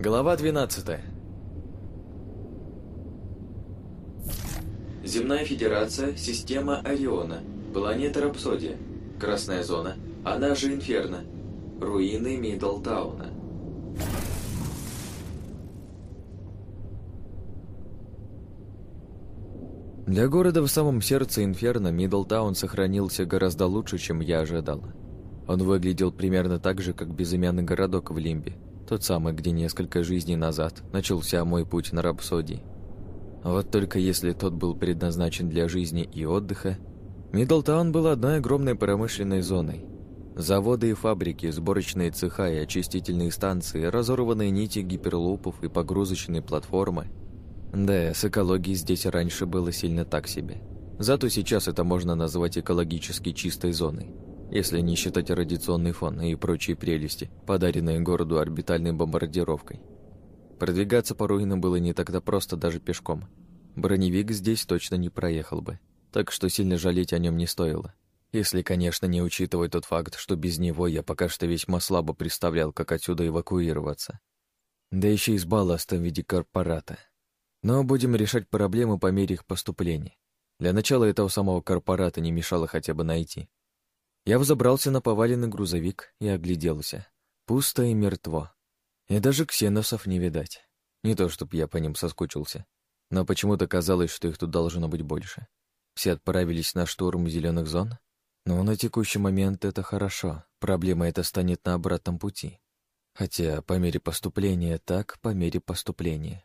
Глава 12 Земная Федерация, система Ориона, планета Рапсодия, Красная Зона, она же Инферно, руины Миддлтауна. Для города в самом сердце Инферно Миддлтаун сохранился гораздо лучше, чем я ожидал. Он выглядел примерно так же, как безымянный городок в Лимбе, тот самый, где несколько жизней назад начался мой путь на Рапсодии. Вот только если тот был предназначен для жизни и отдыха, Миддлтаун был одной огромной промышленной зоной. Заводы и фабрики, сборочные цеха и очистительные станции, разорванные нити гиперлупов и погрузочные платформы. Да, с экологией здесь раньше было сильно так себе. Зато сейчас это можно назвать экологически чистой зоной если не считать радиационный фон и прочие прелести, подаренные городу орбитальной бомбардировкой. Продвигаться по руинам было не так-то просто даже пешком. Броневик здесь точно не проехал бы, так что сильно жалеть о нем не стоило. Если, конечно, не учитывать тот факт, что без него я пока что весьма слабо представлял, как отсюда эвакуироваться. Да еще и с балластом в виде корпората. Но будем решать проблемы по мере их поступления. Для начала этого самого корпората не мешало хотя бы найти. Я взобрался на поваленный грузовик и огляделся. Пусто и мертво. И даже ксеносов не видать. Не то, чтоб я по ним соскучился. Но почему-то казалось, что их тут должно быть больше. Все отправились на штурм зеленых зон? Но на текущий момент это хорошо. Проблема эта станет на обратном пути. Хотя по мере поступления так, по мере поступления.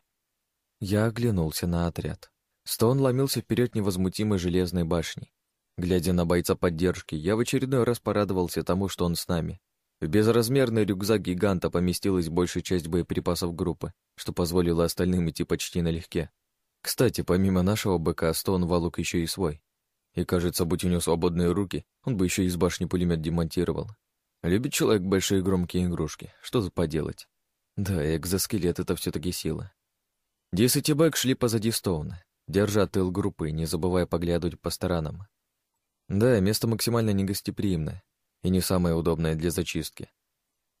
Я оглянулся на отряд. Стоун ломился вперед невозмутимой железной башней. Глядя на бойца поддержки, я в очередной раз порадовался тому, что он с нами. В безразмерный рюкзак гиганта поместилась большая часть боеприпасов группы, что позволило остальным идти почти налегке. Кстати, помимо нашего БК, Стоун волок еще и свой. И кажется, будь у него свободные руки, он бы еще из башни пулемет демонтировал. Любит человек большие громкие игрушки, что тут поделать. Да, экзоскелет — это все таки сила. Десять и Бэк шли позади Стоуна, держа тыл группы, не забывая поглядывать по сторонам. Да, место максимально негостеприимное и не самое удобное для зачистки.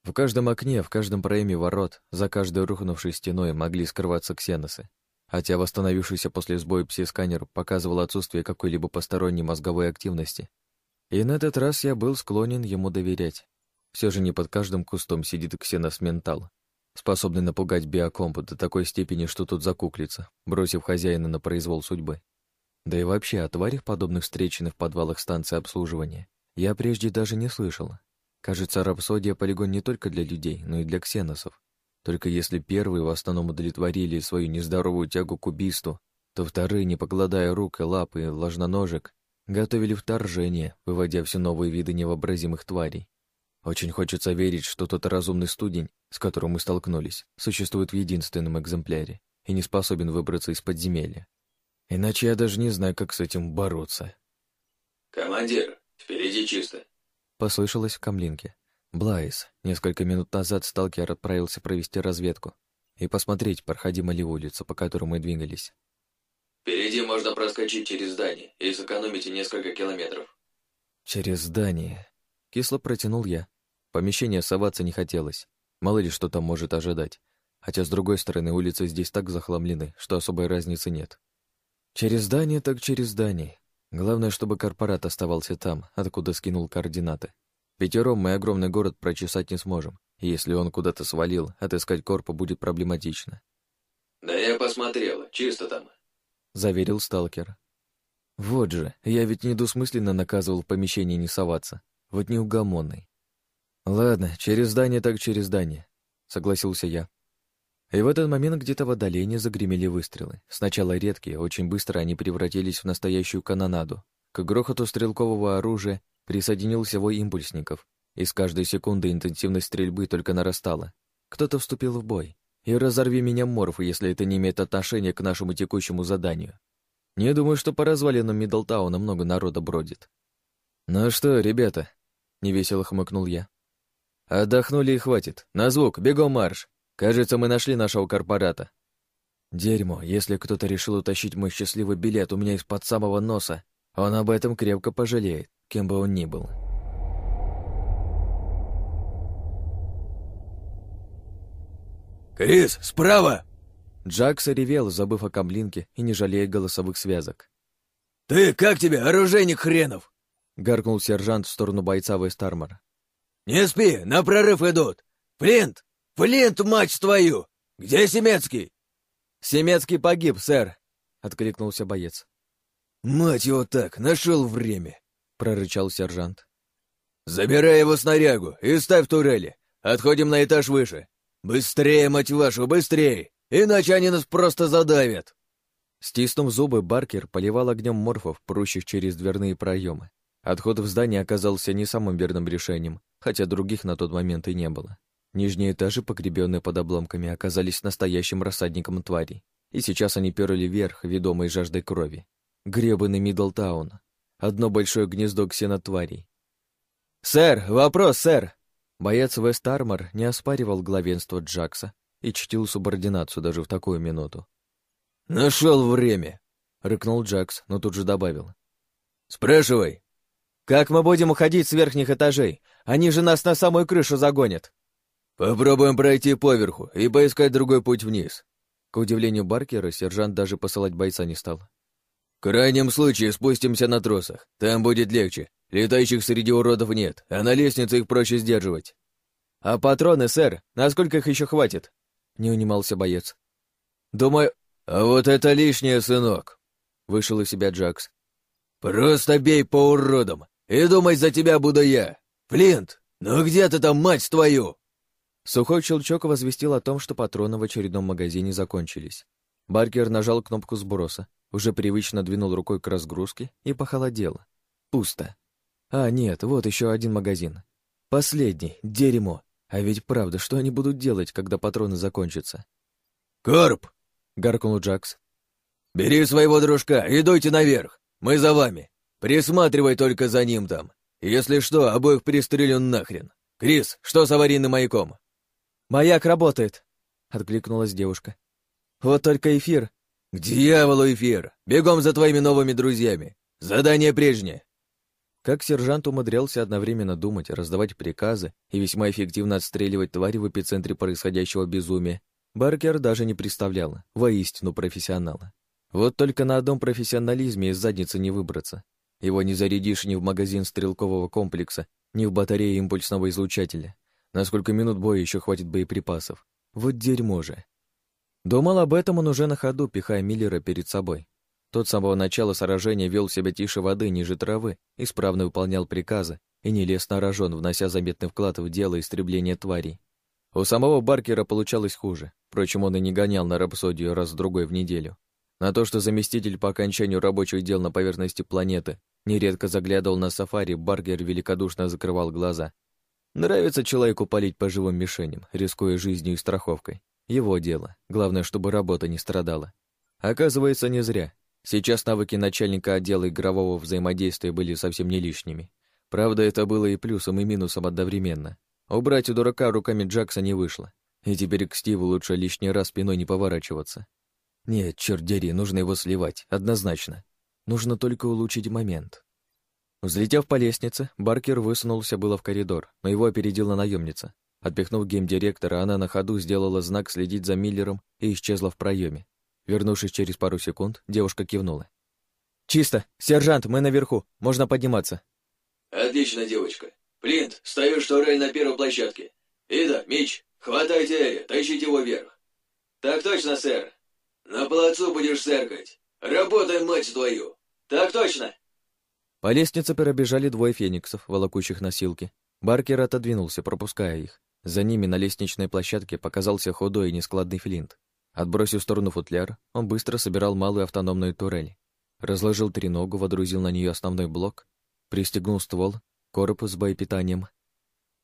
В каждом окне, в каждом проеме ворот, за каждой рухнувшей стеной могли скрываться ксеносы, хотя восстановившийся после сбоя пси-сканер показывал отсутствие какой-либо посторонней мозговой активности. И на этот раз я был склонен ему доверять. Все же не под каждым кустом сидит ксенос-ментал, способный напугать биокомпу до такой степени, что тут закуклится, бросив хозяина на произвол судьбы. Да и вообще о тварях, подобных встреченных в подвалах станции обслуживания, я прежде даже не слышал. Кажется, рапсодия — полигон не только для людей, но и для ксеносов. Только если первые в основном удовлетворили свою нездоровую тягу к убийству, то вторые, не покладая рук и лап и ложноножек, готовили вторжение, выводя все новые виды невообразимых тварей. Очень хочется верить, что тот разумный студень, с которым мы столкнулись, существует в единственном экземпляре и не способен выбраться из подземелья. Иначе я даже не знаю, как с этим бороться. «Командир, впереди чисто», — послышалось в камлинке. Блайс. Несколько минут назад сталкер отправился провести разведку и посмотреть, проходима ли улица, по которой мы двигались. «Впереди можно проскочить через здание и сэкономить несколько километров». «Через здание?» Кисло протянул я. Помещение соваться не хотелось. Мало ли что там может ожидать. Хотя, с другой стороны, улицы здесь так захламлены, что особой разницы нет. Через здание так через здание. Главное, чтобы корпорат оставался там, откуда скинул координаты. Пятером мы огромный город прочесать не сможем. Если он куда-то свалил, отыскать корпа будет проблематично. «Да я посмотрел, чисто там», — заверил сталкер. Вот же, я ведь недвусмысленно наказывал в помещении не соваться. Вот неугомонный. Ладно, через здание так через здание, согласился я. И в этот момент где-то в отдалении загремели выстрелы. Сначала редкие, очень быстро они превратились в настоящую канонаду. К грохоту стрелкового оружия присоединился вой импульсников, и с каждой секунды интенсивность стрельбы только нарастала. Кто-то вступил в бой. И разорви меня морф, если это не имеет отношения к нашему текущему заданию. Не думаю, что по развалинам Миддлтауна много народа бродит. «Ну что, ребята?» — невесело хмыкнул я. «Отдохнули и хватит. На звук, бегом марш!» Кажется, мы нашли нашего корпората. Дерьмо, если кто-то решил утащить мой счастливый билет у меня из-под самого носа, он об этом крепко пожалеет, кем бы он ни был. «Крис, справа!» Джакс ревел, забыв о камлинке и не жалея голосовых связок. «Ты, как тебе, оружейник хренов?» — гаркнул сержант в сторону бойца Вестармора. «Не спи, на прорыв идут! Флинт! Флинт, мать твою! Где Семецкий?» «Семецкий погиб, сэр!» — откликнулся боец. «Мать его так, нашел время!» — прорычал сержант. «Забирай его снарягу и ставь турели. Отходим на этаж выше. Быстрее, мать вашу, быстрее! Иначе они нас просто задавят!» Стиснув зубы, Баркер поливал огнем морфов, прущих через дверные проемы. Отход в здание оказался не самым верным решением, хотя других на тот момент и не было. Нижние этажи, погребенные под обломками, оказались настоящим рассадником тварей, и сейчас они перли вверх, ведомые жаждой крови. Гребаный Миддлтаун. Одно большое гнездо ксенотварей. «Сэр, вопрос, сэр!» Боец Вест Армор не оспаривал главенство Джакса и чтил субординацию даже в такую минуту. «Нашел время!» — рыкнул Джакс, но тут же добавил. «Спрашивай!» «Как мы будем уходить с верхних этажей? Они же нас на самую крышу загонят!» «Попробуем пройти поверху и поискать другой путь вниз». К удивлению Баркера, сержант даже посылать бойца не стал. «В крайнем случае спустимся на тросах. Там будет легче. Летающих среди уродов нет, а на лестнице их проще сдерживать». «А патроны, сэр? Насколько их еще хватит?» Не унимался боец. «Думаю, «А вот это лишнее, сынок!» — вышел из себя Джакс. «Просто бей по уродам, и думать за тебя буду я! Флинт, ну где ты там, мать твою?» Сухой щелчок возвестил о том, что патроны в очередном магазине закончились. Баркер нажал кнопку сброса, уже привычно двинул рукой к разгрузке и похолодело. Пусто. А, нет, вот еще один магазин. Последний, дерьмо. А ведь правда, что они будут делать, когда патроны закончатся? «Карп, — гаркнул Джакс. «Бери своего дружка и дуйте наверх. Мы за вами. Присматривай только за ним там. Если что, обоих пристрелю нахрен. Крис, что с аварийным маяком?» «Маяк работает», — откликнулась девушка. «Вот только эфир». «К дьяволу эфир! Бегом за твоими новыми друзьями! Задание прежнее!» Как сержант умудрялся одновременно думать, раздавать приказы и весьма эффективно отстреливать твари в эпицентре происходящего безумия, Баркер даже не представлял, воистину профессионала. Вот только на одном профессионализме из задницы не выбраться. Его не зарядишь ни в магазин стрелкового комплекса, ни в батарее импульсного излучателя. На сколько минут боя еще хватит боеприпасов? Вот дерьмо же. Думал об этом он уже на ходу, пихая Миллера перед собой. Тот с самого начала сражения вел себя тише воды, ниже травы, исправно выполнял приказы и не лез на внося заметный вклад в дело истребления тварей. У самого Баркера получалось хуже. Впрочем, он и не гонял на рапсодию раз-другой в неделю. На то, что заместитель по окончанию рабочих дел на поверхности планеты нередко заглядывал на сафари, Баркер великодушно закрывал глаза. Нравится человеку палить по живым мишеням, рискуя жизнью и страховкой. Его дело. Главное, чтобы работа не страдала. Оказывается, не зря. Сейчас навыки начальника отдела игрового взаимодействия были совсем не лишними. Правда, это было и плюсом, и минусом одновременно. Убрать у дурака руками Джакса не вышло, и теперь к Стиву лучше лишний раз спиной не поворачиваться. Нет, черт дери, нужно его сливать, однозначно. Нужно только улучшить момент. Взлетев по лестнице, Баркер высунулся было в коридор, но его опередила наемница. Отпихнув гейм-директора, она на ходу сделала знак следить за Миллером и исчезла в проеме. Вернувшись через пару секунд, девушка кивнула. «Чисто! Сержант, мы наверху. Можно подниматься». «Отлично, девочка. Флинт, встаешь турель на первой площадке. Ида, Мич, хватайте Эри, тащите его вверх. Так точно, сэр. На плацу будешь сэркать. Работай, мать твою. Так точно. По лестнице пробежали двое фениксов, волокущих носилки. Баркер отодвинулся, пропуская их. За ними на лестничной площадке показался худой и нескладный флинт. Отбросив в сторону футляр, он быстро собирал малую автономную турель. Разложил треногу, водрузил на нее основной блок, пристегнул ствол Корпус с боепитанием.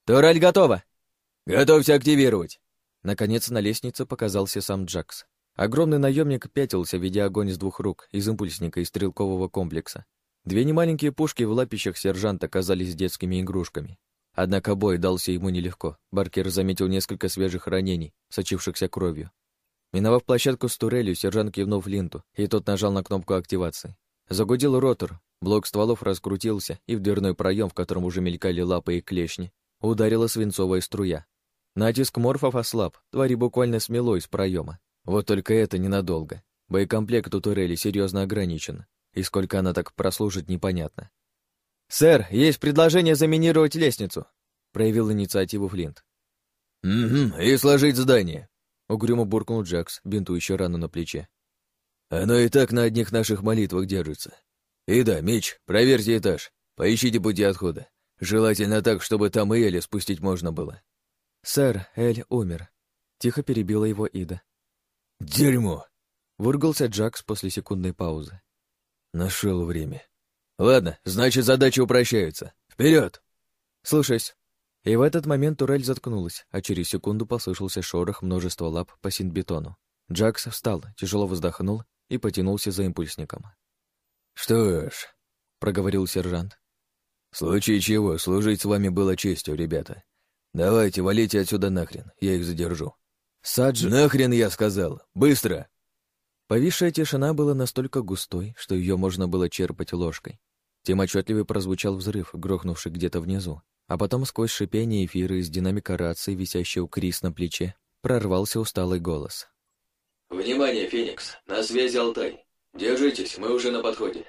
«Турель готова!» «Готовься активировать!» Наконец на лестнице показался сам Джакс. Огромный наемник пятился, ведя огонь с двух рук, из импульсника и стрелкового комплекса. Две немаленькие пушки в лапищах сержанта казались детскими игрушками. Однако бой дался ему нелегко. Баркер заметил несколько свежих ранений, сочившихся кровью. Миновав площадку с турелью, сержант кивнул Флинту, и тот нажал на кнопку активации. Загудел ротор, Блок стволов раскрутился, и в дверной проем, в котором уже мелькали лапы и клешни, ударила свинцовая струя. Натиск морфов ослаб, твари буквально смело из проема. Вот только это ненадолго. Боекомплект у турели серьезно ограничен, и сколько она так прослужит, непонятно. «Сэр, есть предложение заминировать лестницу», — проявил инициативу Флинт. «Угу, и сложить здание», — угрюмо буркнул Джакс, бинтующий рану на плече. «Оно и так на одних наших молитвах держится. И да, Меч, проверьте этаж, поищите пути отхода. Желательно так, чтобы там и Эли спустить можно было». «Сэр, Эль умер», — тихо перебила его Ида. «Дерьмо!» — выругался Джакс после секундной паузы. Нашел время. Ладно, значит, задачи упрощаются. Вперед! Слушаюсь. И в этот момент турель заткнулась, а через секунду послышался шорох множества лап по синтбетону. Джакс встал, тяжело вздохнул и потянулся за импульсником. «Что ж», — проговорил сержант. «В случае чего, служить с вами было честью, ребята. Давайте, валите отсюда нахрен, я их задержу». «Саджи...» «Нахрен, я сказал! Быстро!» Повисшая тишина была настолько густой, что ее можно было черпать ложкой. Тем отчетливее прозвучал взрыв, грохнувший где-то внизу, а потом сквозь шипение эфира из динамика рации, висящей у Крис на плече, прорвался усталый голос. «Внимание, Феникс! На связи Алтай! Держитесь, мы уже на подходе!»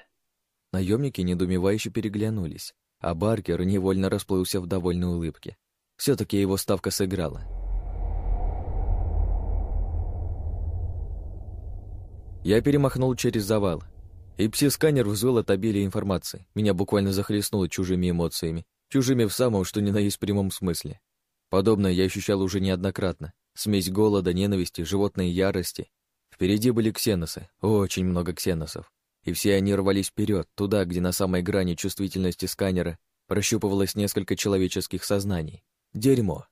Наемники недоумевающе переглянулись, а Баркер невольно расплылся в довольной улыбке. все таки его ставка сыграла. Я перемахнул через завал. И пси-сканер взвыл от обилия информации. Меня буквально захлестнуло чужими эмоциями. Чужими в самом, что ни на есть прямом смысле. Подобное я ощущал уже неоднократно. Смесь голода, ненависти, животной ярости. Впереди были ксеносы, очень много ксеносов. И все они рвались вперед, туда, где на самой грани чувствительности сканера прощупывалось несколько человеческих сознаний. Дерьмо.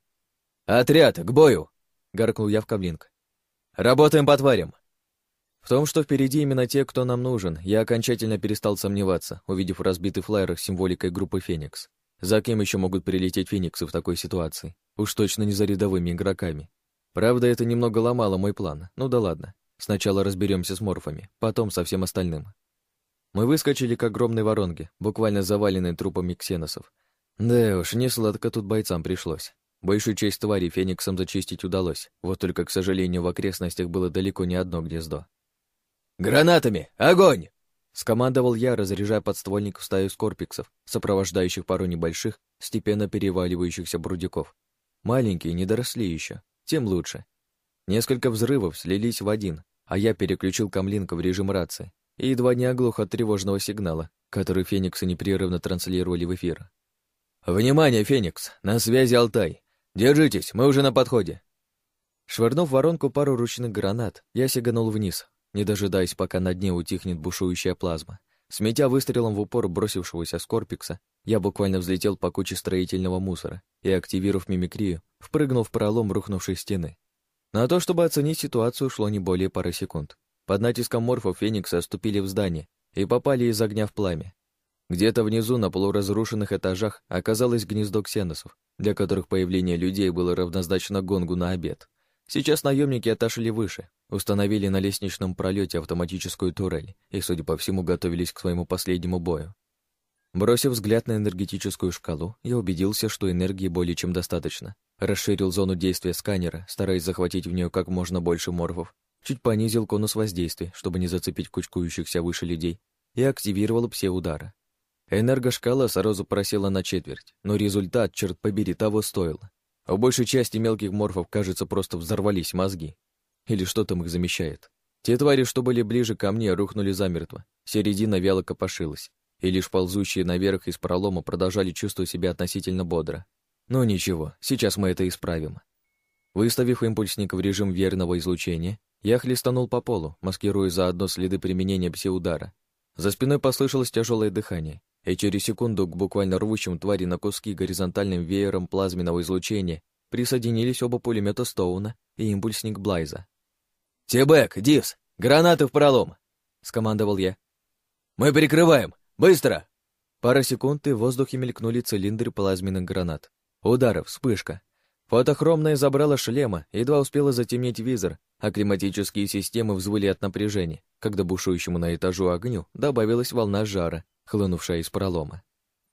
«Отряд, к бою!» — гаркнул я в каблинг. «Работаем по тварям!» В том, что впереди именно те, кто нам нужен, я окончательно перестал сомневаться, увидев разбитый флайер с символикой группы «Феникс». За кем еще могут прилететь «Фениксы» в такой ситуации? Уж точно не за рядовыми игроками. Правда, это немного ломало мой план. Ну да ладно. Сначала разберемся с морфами, потом со всем остальным. Мы выскочили к огромной воронке, буквально заваленной трупами ксеносов. Да уж, не сладко тут бойцам пришлось. Большую часть тварей фениксам зачистить удалось, вот только, к сожалению, в окрестностях было далеко не одно гнездо. «Гранатами! Огонь!» Скомандовал я, разряжая подствольник в стаю скорпиксов, сопровождающих пару небольших, степенно переваливающихся брудиков. Маленькие, не доросли еще, тем лучше. Несколько взрывов слились в один, а я переключил камлинка в режим рации и едва не оглух от тревожного сигнала, который фениксы непрерывно транслировали в эфир. «Внимание, Феникс! На связи Алтай! Держитесь, мы уже на подходе!» Швырнув воронку пару ручных гранат, я сиганул вниз, не дожидаясь, пока на дне утихнет бушующая плазма. Сметя выстрелом в упор бросившегося Скорпикса, я буквально взлетел по куче строительного мусора и, активировав мимикрию, впрыгнул в пролом рухнувшей стены. На то, чтобы оценить ситуацию, ушло не более пары секунд. Под натиском морфов Феникса оступили в здание и попали из огня в пламя. Где-то внизу, на полуразрушенных этажах, оказалось гнездо ксеносов, для которых появление людей было равнозначно гонгу на обед. Сейчас наемники отошли выше, установили на лестничном пролете автоматическую турель и, судя по всему, готовились к своему последнему бою. Бросив взгляд на энергетическую шкалу, я убедился, что энергии более чем достаточно. Расширил зону действия сканера, стараясь захватить в нее как можно больше морфов. Чуть понизил конус воздействия, чтобы не зацепить кучкующихся выше людей, и активировал псе-удара. Энергошкала сразу просела на четверть, но результат, черт побери, того стоил. А у большей части мелких морфов, кажется, просто взорвались мозги. Или что там их замещает. Те твари, что были ближе ко мне, рухнули замертво. Середина вяло копошилась, и лишь ползущие наверх из пролома продолжали чувствовать себя относительно бодро. Но ничего, сейчас мы это исправим. Выставив импульсник в режим верного излучения, я хлестанул по полу, маскируя заодно следы применения псиудара. За спиной послышалось тяжелое дыхание, и через секунду к буквально рвущим твари на куски горизонтальным веером плазменного излучения присоединились оба пулемета Стоуна и импульсник Блайза. «Тибек, Дивс, гранаты в пролом!» — скомандовал я. «Мы перекрываем! Быстро!» Пара секунд, и в воздухе мелькнули цилиндры плазменных гранат. Ударов, вспышка. Фотохромная забрала шлема, едва успела затемнить визор, а климатические системы взвыли от напряжения, когда бушующему на этажу огню добавилась волна жара, хлынувшая из пролома.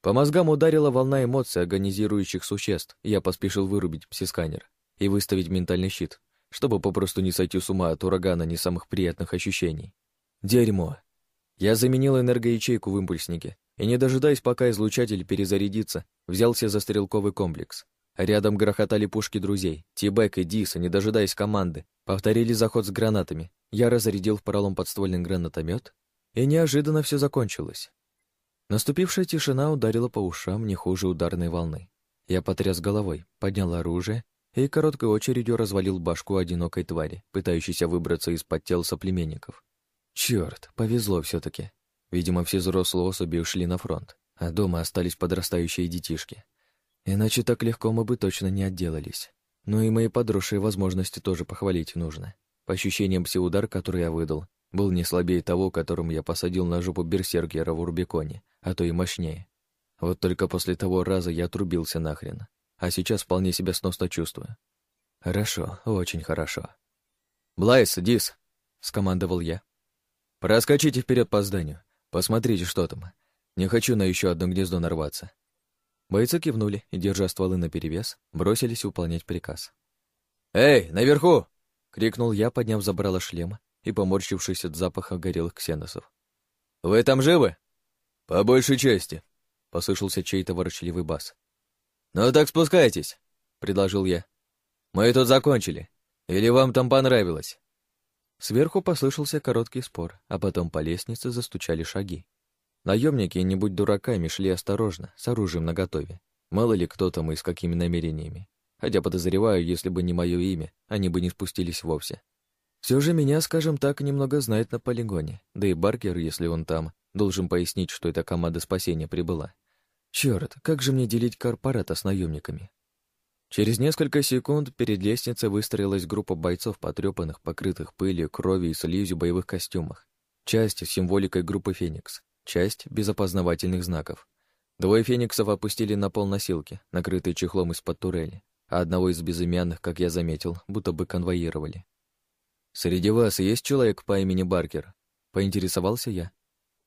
По мозгам ударила волна эмоций агонизирующих существ, я поспешил вырубить псисканер. и выставить ментальный щит, чтобы попросту не сойти с ума от урагана не самых приятных ощущений. Дерьмо. Я заменил энергоячейку в импульснике и, не дожидаясь, пока излучатель перезарядится, взялся за стрелковый комплекс. Рядом грохотали пушки друзей. Тибек и Диса, не дожидаясь команды, повторили заход с гранатами. Я разрядил в пролом подствольный гранатомет, и неожиданно все закончилось. Наступившая тишина ударила по ушам не хуже ударной волны. Я потряс головой, поднял оружие и короткой очередью развалил башку одинокой твари, пытающейся выбраться из-под тел соплеменников. Черт, повезло все таки Видимо, все взрослые особи ушли на фронт, а дома остались подрастающие детишки. Иначе так легко мы бы точно не отделались. Ну и мои подросшие возможности тоже похвалить нужно. По ощущениям, псиудар, который я выдал, был не слабее того, которым я посадил на жопу берсеркера в Урбиконе, а то и мощнее. Вот только после того раза я отрубился нахрен, а сейчас вполне себя сносно чувствую. Хорошо, очень хорошо. «Блайс, Дис!» — скомандовал я. «Проскочите вперед по зданию. Посмотрите, что там. Не хочу на еще одно гнездо нарваться. Бойцы кивнули и, держа стволы наперевес, бросились выполнять приказ. «Эй, наверху!» — крикнул я, подняв забрало шлема и поморщившись от запаха горелых ксеносов. «Вы там живы?» «По большей части», — послышался чей-то ворчливый бас. «Ну так спускайтесь», — предложил я. «Мы тут закончили. Или вам там понравилось?» Сверху послышался короткий спор, а потом по лестнице застучали шаги. Наемники, не будь дураками, шли осторожно, с оружием наготове. Мало ли кто там и с какими намерениями. Хотя подозреваю, если бы не мое имя, они бы не спустились вовсе. Все же меня, скажем так, немного знает на полигоне. Да и Баркер, если он там, должен пояснить, что эта команда спасения прибыла. Черт, как же мне делить корпората с наемниками? Через несколько секунд перед лестницей выстроилась группа бойцов, потрепанных, покрытых пылью, кровью и слизью боевых костюмах. Часть с символикой группы «Феникс», часть без опознавательных знаков. Двое фениксов опустили на пол носилки, накрытые чехлом из-под турели, а одного из безымянных, как я заметил, будто бы конвоировали. «Среди вас есть человек по имени Баркер?» — поинтересовался я.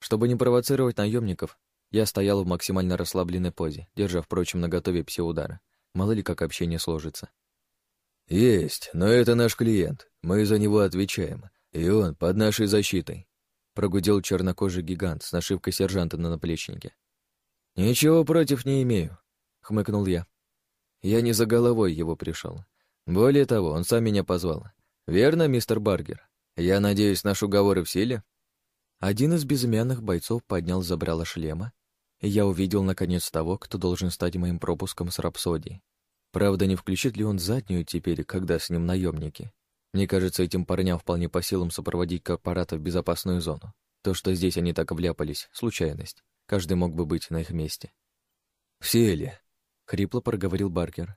Чтобы не провоцировать наемников, я стоял в максимально расслабленной позе, держа, впрочем, наготове псиудара. Мало ли как общение сложится. «Есть, но это наш клиент. Мы за него отвечаем, и он под нашей защитой прогудел чернокожий гигант с нашивкой сержанта на наплечнике. «Ничего против не имею», — хмыкнул я. Я не за головой его пришел. Более того, он сам меня позвал. «Верно, мистер Баргер? Я надеюсь, наш уговор в силе?» Один из безымянных бойцов поднял забрало шлема, и я увидел, наконец, того, кто должен стать моим пропуском с рапсодией. Правда, не включит ли он заднюю теперь, когда с ним наемники? Мне кажется, этим парням вполне по силам сопроводить корпората в безопасную зону. То, что здесь они так вляпались, — случайность. Каждый мог бы быть на их месте. «Все ли?» — хрипло проговорил Баркер.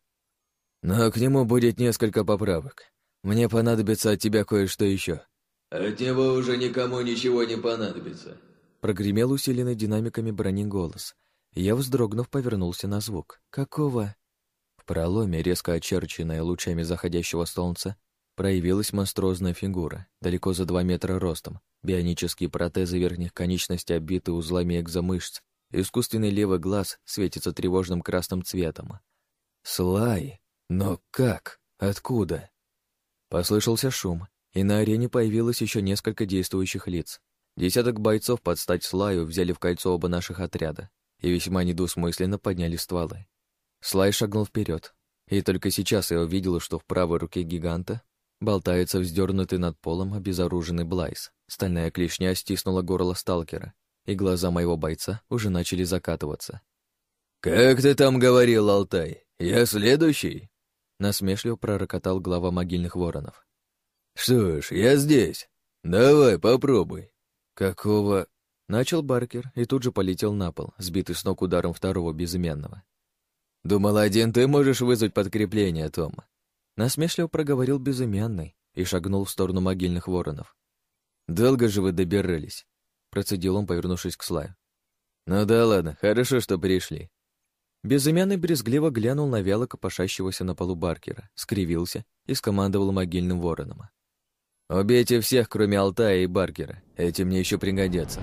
«Но к нему будет несколько поправок. Мне понадобится от тебя кое-что еще. «От него уже никому ничего не понадобится», — прогремел усиленный динамиками брони голос. Я, вздрогнув, повернулся на звук. «Какого?» В проломе, резко очерченная лучами заходящего солнца, проявилась монструозная фигура, далеко за два метра ростом, бионические протезы верхних конечностей обиты узлами экзомышц, искусственный левый глаз светится тревожным красным цветом. «Слай! Но как? Откуда?» Послышался шум, и на арене появилось еще несколько действующих лиц. Десяток бойцов под стать Слаю взяли в кольцо оба наших отряда и весьма недвусмысленно подняли стволы. Слай шагнул вперед, и только сейчас я увидел, что в правой руке гиганта Болтается вздернутый над полом обезоруженный Блайс. Стальная клешня стиснула горло сталкера, и глаза моего бойца уже начали закатываться. «Как ты там говорил, Алтай? Я следующий?» Насмешливо пророкотал глава могильных воронов. «Что ж, я здесь. Давай, попробуй». «Какого...» Начал Баркер и тут же полетел на пол, сбитый с ног ударом второго безымянного. «Думал, один ты можешь вызвать подкрепление, Том. Насмешливо проговорил безымянный и шагнул в сторону могильных воронов. «Долго же вы добирались?» Процедил он, повернувшись к Слаю. «Ну да ладно, хорошо, что пришли». Безымянный брезгливо глянул на вяло копошащегося на полу Баркера, скривился и скомандовал могильным вороном. «Убейте всех, кроме Алтая и Баркера. Эти мне еще пригодятся».